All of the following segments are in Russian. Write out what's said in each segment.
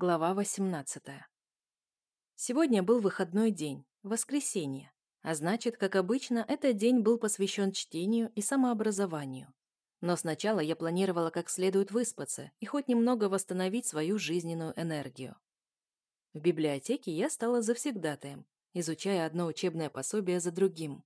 Глава 18. Сегодня был выходной день, воскресенье, а значит, как обычно, этот день был посвящен чтению и самообразованию. Но сначала я планировала как следует выспаться и хоть немного восстановить свою жизненную энергию. В библиотеке я стала завсегдатаем, изучая одно учебное пособие за другим.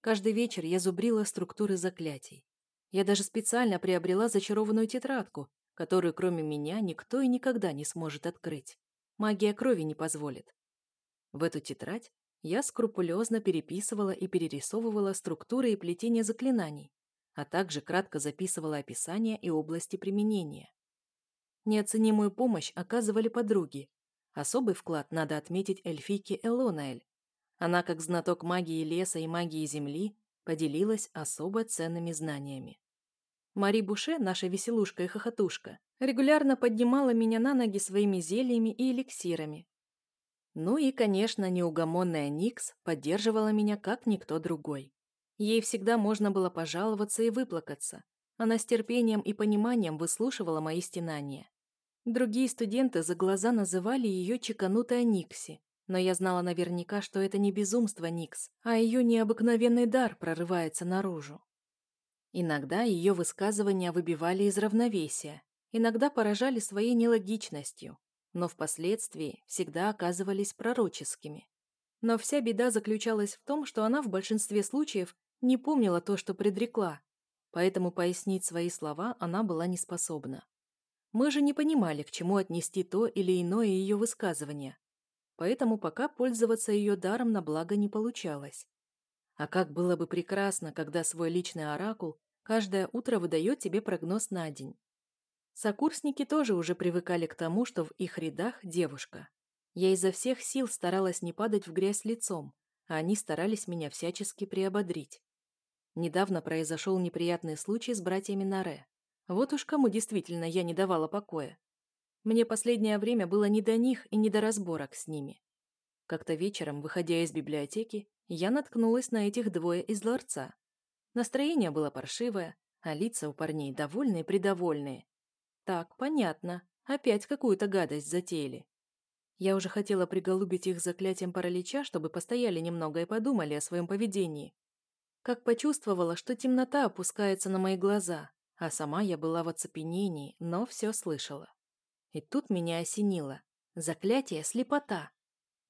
Каждый вечер я зубрила структуры заклятий. Я даже специально приобрела зачарованную тетрадку, которую кроме меня никто и никогда не сможет открыть. Магия крови не позволит. В эту тетрадь я скрупулезно переписывала и перерисовывала структуры и плетения заклинаний, а также кратко записывала описания и области применения. Неоценимую помощь оказывали подруги. Особый вклад надо отметить эльфийке Элонаэль. Она, как знаток магии леса и магии земли, поделилась особо ценными знаниями. Мари Буше, наша веселушка и хохотушка, регулярно поднимала меня на ноги своими зельями и эликсирами. Ну и, конечно, неугомонная Никс поддерживала меня как никто другой. Ей всегда можно было пожаловаться и выплакаться. Она с терпением и пониманием выслушивала мои стенания. Другие студенты за глаза называли ее чеканутая Никси, но я знала наверняка, что это не безумство Никс, а ее необыкновенный дар прорывается наружу. Иногда ее высказывания выбивали из равновесия, иногда поражали своей нелогичностью, но впоследствии всегда оказывались пророческими. Но вся беда заключалась в том, что она в большинстве случаев не помнила то, что предрекла, поэтому пояснить свои слова она была не способна. Мы же не понимали, к чему отнести то или иное ее высказывание, поэтому пока пользоваться ее даром на благо не получалось. А как было бы прекрасно, когда свой личный оракул каждое утро выдает тебе прогноз на день. Сокурсники тоже уже привыкали к тому, что в их рядах девушка. Я изо всех сил старалась не падать в грязь лицом, а они старались меня всячески приободрить. Недавно произошел неприятный случай с братьями Наре. Вот уж кому действительно я не давала покоя. Мне последнее время было не до них и не до разборок с ними. Как-то вечером, выходя из библиотеки, я наткнулась на этих двое из ларца. Настроение было паршивое, а лица у парней довольные-придовольные. Так, понятно. Опять какую-то гадость затеяли. Я уже хотела приголубить их заклятием паралича, чтобы постояли немного и подумали о своем поведении. Как почувствовала, что темнота опускается на мои глаза, а сама я была в оцепенении, но все слышала. И тут меня осенило. Заклятие слепота.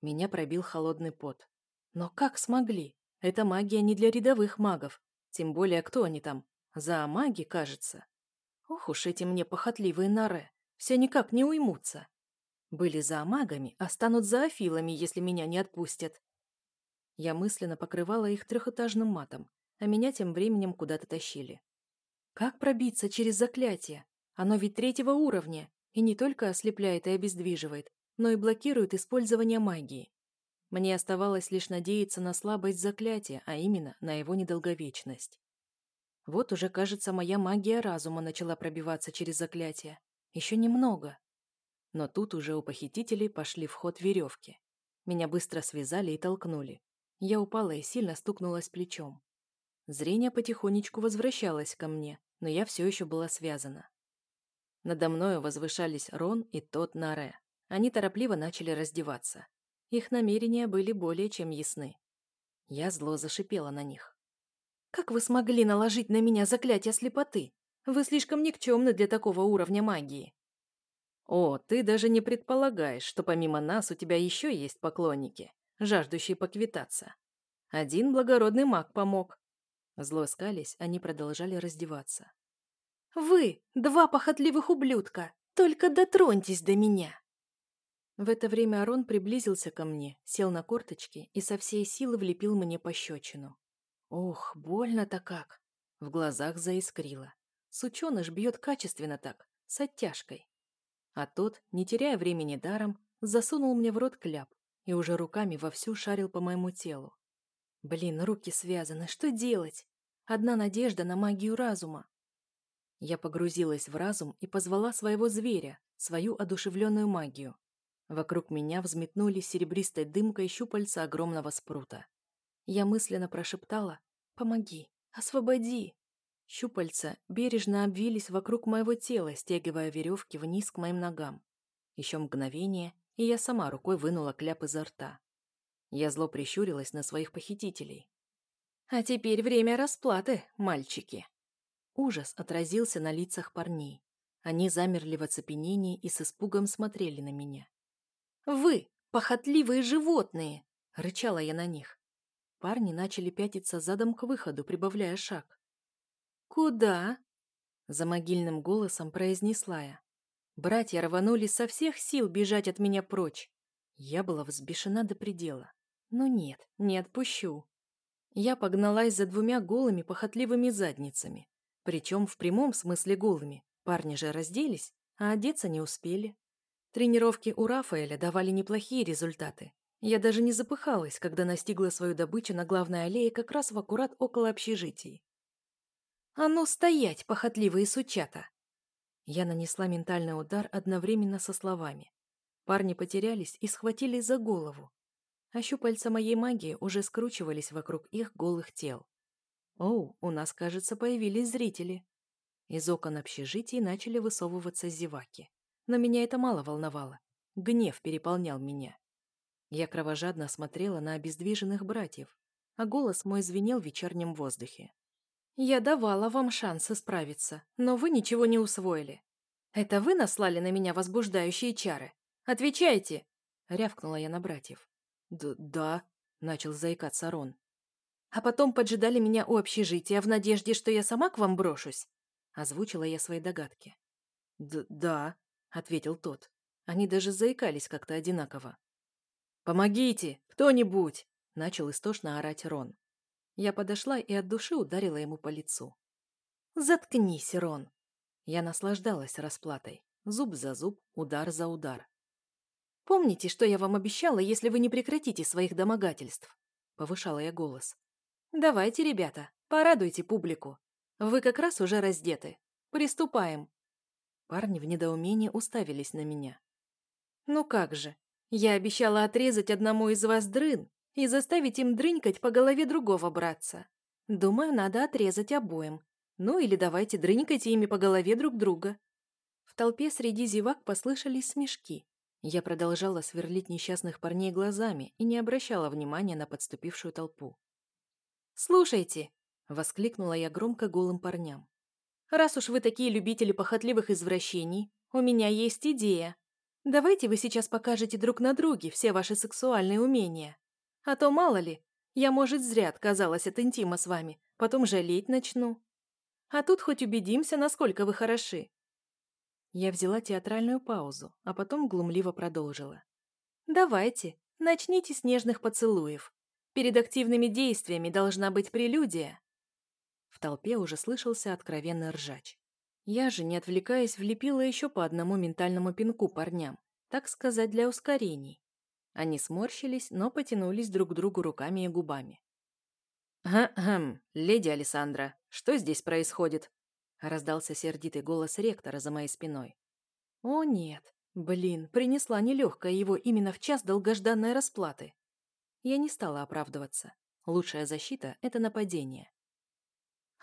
Меня пробил холодный пот. Но как смогли? Это магия не для рядовых магов. Тем более, кто они там? За маги, кажется. Ох уж эти мне похотливые норе. Все никак не уймутся. Были за магами, а станут за афилами, если меня не отпустят. Я мысленно покрывала их трехэтажным матом, а меня тем временем куда-то тащили. Как пробиться через заклятие? Оно ведь третьего уровня, и не только ослепляет и обездвиживает, но и блокирует использование магии. Мне оставалось лишь надеяться на слабость заклятия, а именно на его недолговечность. Вот уже, кажется, моя магия разума начала пробиваться через заклятие. Еще немного. Но тут уже у похитителей пошли в ход веревки. Меня быстро связали и толкнули. Я упала и сильно стукнулась плечом. Зрение потихонечку возвращалось ко мне, но я все еще была связана. Надо мною возвышались Рон и тот Наре. Они торопливо начали раздеваться. Их намерения были более чем ясны. Я зло зашипела на них. «Как вы смогли наложить на меня заклятие слепоты? Вы слишком никчемны для такого уровня магии». «О, ты даже не предполагаешь, что помимо нас у тебя еще есть поклонники, жаждущие поквитаться. Один благородный маг помог». Зло скались, они продолжали раздеваться. «Вы, два похотливых ублюдка, только дотроньтесь до меня!» В это время Арон приблизился ко мне, сел на корточки и со всей силы влепил мне пощечину. Ох, больно-то как! В глазах заискрило. Сученыш бьет качественно так, с оттяжкой. А тот, не теряя времени даром, засунул мне в рот кляп и уже руками вовсю шарил по моему телу. Блин, руки связаны, что делать? Одна надежда на магию разума. Я погрузилась в разум и позвала своего зверя, свою одушевленную магию. Вокруг меня взметнулись серебристой дымкой щупальца огромного спрута. Я мысленно прошептала «Помоги! Освободи!» Щупальца бережно обвились вокруг моего тела, стягивая веревки вниз к моим ногам. Еще мгновение, и я сама рукой вынула кляп изо рта. Я зло прищурилась на своих похитителей. «А теперь время расплаты, мальчики!» Ужас отразился на лицах парней. Они замерли в оцепенении и с испугом смотрели на меня. «Вы, похотливые животные!» — рычала я на них. Парни начали пятиться задом к выходу, прибавляя шаг. «Куда?» — за могильным голосом произнесла я. Братья рванули со всех сил бежать от меня прочь. Я была взбешена до предела. Но нет, не отпущу. Я погналась за двумя голыми похотливыми задницами. Причем в прямом смысле голыми. Парни же разделись, а одеться не успели. Тренировки у Рафаэля давали неплохие результаты. Я даже не запыхалась, когда настигла свою добычу на главной аллее как раз в аккурат около общежитий. «А ну стоять, похотливые сучата!» Я нанесла ментальный удар одновременно со словами. Парни потерялись и схватились за голову. А щупальца моей магии уже скручивались вокруг их голых тел. Оу, у нас, кажется, появились зрители. Из окон общежитий начали высовываться зеваки. Но меня это мало волновало. Гнев переполнял меня. Я кровожадно смотрела на обездвиженных братьев, а голос мой звенел в вечернем воздухе. «Я давала вам шанс исправиться, но вы ничего не усвоили. Это вы наслали на меня возбуждающие чары? Отвечайте!» — рявкнула я на братьев. «Да, да», — начал заикаться Рон. «А потом поджидали меня у общежития в надежде, что я сама к вам брошусь?» — озвучила я свои догадки. «Да, да», — ответил тот. Они даже заикались как-то одинаково. «Помогите! Кто-нибудь!» — начал истошно орать Рон. Я подошла и от души ударила ему по лицу. «Заткнись, Рон!» Я наслаждалась расплатой. Зуб за зуб, удар за удар. «Помните, что я вам обещала, если вы не прекратите своих домогательств?» Повышала я голос. «Давайте, ребята, порадуйте публику. Вы как раз уже раздеты. Приступаем!» Парни в недоумении уставились на меня. «Ну как же, я обещала отрезать одному из вас дрын и заставить им дрынькать по голове другого братца. Думаю, надо отрезать обоим. Ну или давайте дрынькайте ими по голове друг друга. В толпе среди зевак послышались смешки. Я продолжала сверлить несчастных парней глазами и не обращала внимания на подступившую толпу. «Слушайте!» — воскликнула я громко голым парням. «Раз уж вы такие любители похотливых извращений, у меня есть идея. Давайте вы сейчас покажете друг на друге все ваши сексуальные умения. А то, мало ли, я, может, зря отказалась от интима с вами, потом жалеть начну. А тут хоть убедимся, насколько вы хороши». Я взяла театральную паузу, а потом глумливо продолжила. «Давайте, начните с нежных поцелуев. Перед активными действиями должна быть прелюдия». В толпе уже слышался откровенный ржач. Я же, не отвлекаясь, влепила еще по одному ментальному пинку парням, так сказать, для ускорений. Они сморщились, но потянулись друг к другу руками и губами. «Хм, леди Александра, что здесь происходит?» раздался сердитый голос ректора за моей спиной. «О нет, блин, принесла нелегкая его именно в час долгожданной расплаты». Я не стала оправдываться. Лучшая защита – это нападение.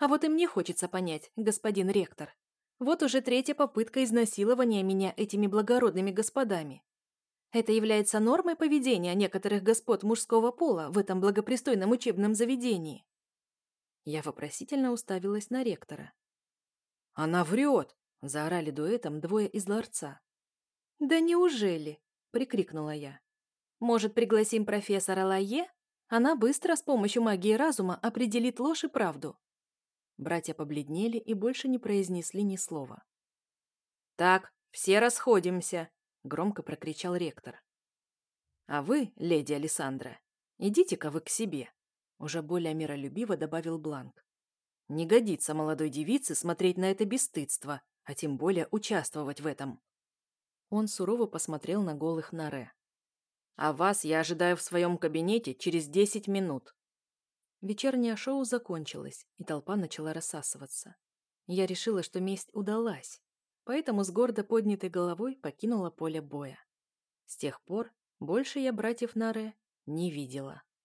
«А вот и мне хочется понять, господин ректор. Вот уже третья попытка изнасилования меня этими благородными господами. Это является нормой поведения некоторых господ мужского пола в этом благопристойном учебном заведении. Я вопросительно уставилась на ректора. «Она врет!» – заорали дуэтом двое из ларца. «Да неужели?» – прикрикнула я. «Может, пригласим профессора Лае? Она быстро с помощью магии разума определит ложь и правду». Братья побледнели и больше не произнесли ни слова. «Так, все расходимся!» — громко прокричал ректор. «А вы, леди Александра, идите-ка вы к себе», — уже более миролюбиво добавил Бланк. «Не годится молодой девице смотреть на это бесстыдство, а тем более участвовать в этом». Он сурово посмотрел на голых Наре. «А вас я ожидаю в своем кабинете через десять минут». Вечернее шоу закончилось, и толпа начала рассасываться. Я решила, что месть удалась поэтому с гордо поднятой головой покинула поле боя. С тех пор больше я братьев Наре не видела.